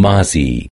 Mazi.